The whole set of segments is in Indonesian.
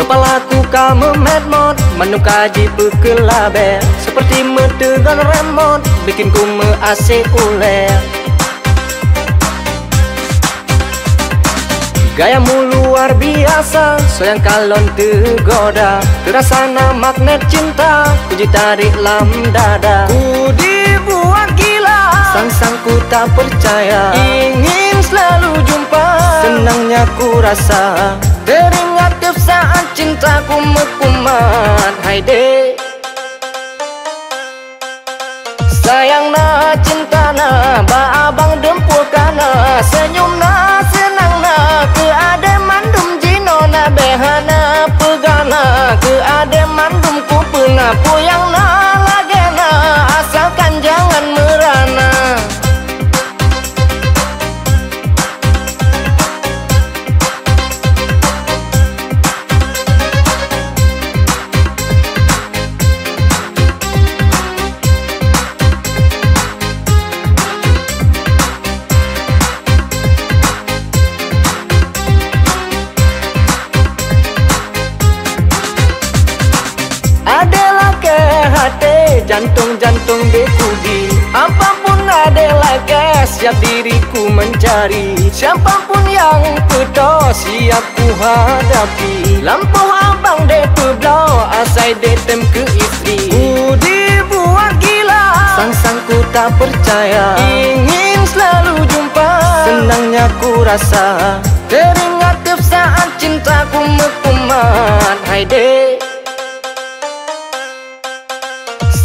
Kepalaku kamu medmot Menukaji pekelabe Seperti metegan remote Bikin ku me asik uler. Gayamu luar biasa Soyang kalon tergoda. Terasana magnet cinta Kuji tarik lam dada. Ku dibuat gila Sang-sang ku tak percaya. Ingin selalu jumpa Senangnya ku rasa. Teringat cintaku mekumat Hai dek Sayang na cinta na, Ba abang dempul kana Senyum na. Senang na Ke ade mandum jino na Behana pegana Ke ade mandum ku pena Puyang na adalah ke hati jantung-jantung dekudi Apa pun adalah ke siap diriku mencari. Siapa pun yang pedo siap ku hadapi. Lampu abang de blow asai detem ke istri. Ku dibuat gila Sang-sang ku tak percaya. Ingin selalu jumpa Senangnya ku rasa. Teringat saat cintaku mekumat Hai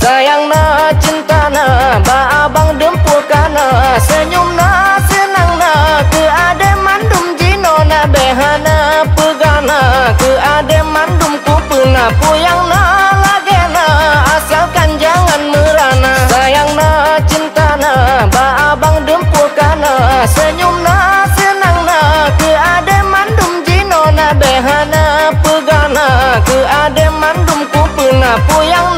sayangna cintana ba abang dempul kana senyumna senangna ke ade mandum jinona behana pegana ke ade mandum kupena puyangna lagena asalkan jangan merana sayangna cintana ba abang dempul kana senyumna senangna ke ade mandum jinona behana pegana ke ade mandum kupena puyangna